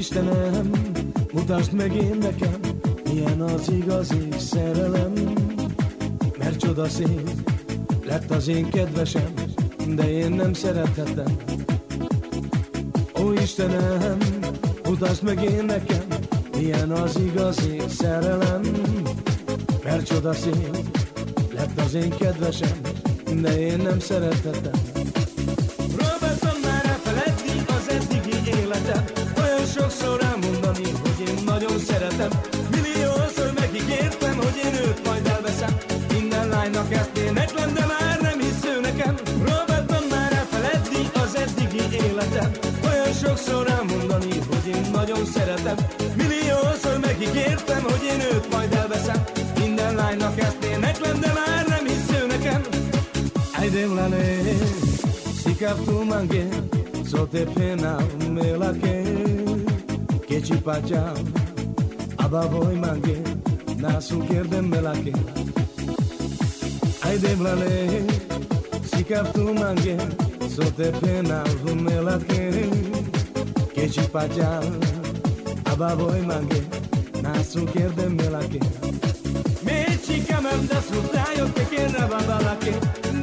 Istenem, mutasd meg én nekem, milyen az igazi szerelem. Mert csodaszép lett az én kedvesem, de én nem szerethetem. Ó Istenem, mutasd meg én nekem, milyen az igazi szerelem. Mert csodaszép lett az én kedvesem, de én nem szerethetem. Szeretem. Milliószor megígértem, hogy én őt majd elveszem. Minden lánynak ezt éneklem, de már nem hisző nekem. Próbáltam már elfeledni az eddigi életem, olyan sokszor elmondani, hogy én nagyon szeretem. Milliószor megígértem, hogy én őt majd elveszem. Minden lánynak ezt éneklem, de már nem hisző nekem. Aidemlane, si captu mangue, so te pena me la Babavoj mange Nas ugerden melake Ajde blale Sikav tu mange Sote penav melake Keçi pacal Abavoj mange Nas ugerden melake Meći kamam da su tajo Teke na babalake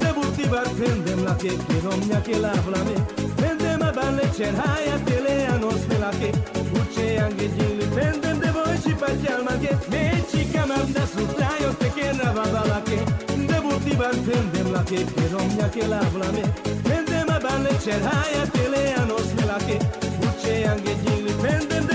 Da buti bar tendem la Kerom njake lavlame Tendem abale Čerhaja tele Anos uche Uče angeđili tendem shifaccia il marché me ci camanda sul traio te che navada la che devo ti bandem la che per ogni che la blame mende ma balle cerhaia te le anos me la che ucce anche gilli pendem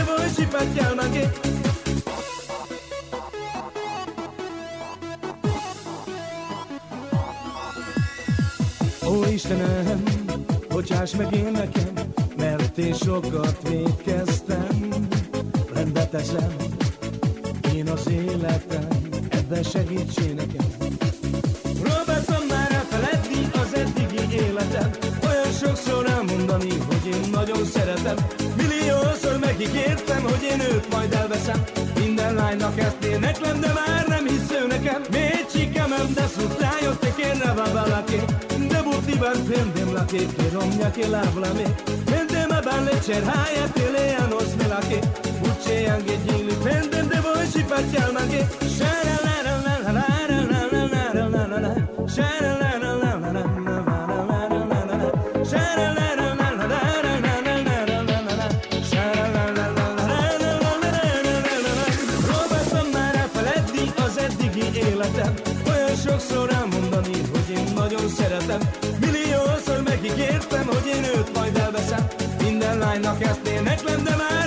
Ó Istenem, bocsáss meg én nekem, mert én sokat védkeztem. Rendeteslen én az életem, ebben segítsé nekem. Próbáltam már elfeledni az eddigi életem, olyan sokszor elmondani, hogy én nagyon szeretem. Milliószor megígértem, hogy én őt majd elveszem. Minden lánynak ezt éneklem, de már nem hisz ő nekem. Mécsikemem, de szutrájot, te kérne valaki, de butiban prendem la que quiero mi aquel háblame, prendeme a ballecer, hayatele a anche anche gili prendete voi ci facciamo Olyan sokszor elmondani, hogy én nagyon szeretem Milliószor megígértem, hogy én őt majd elveszem Minden lánynak ezt én nekem, de már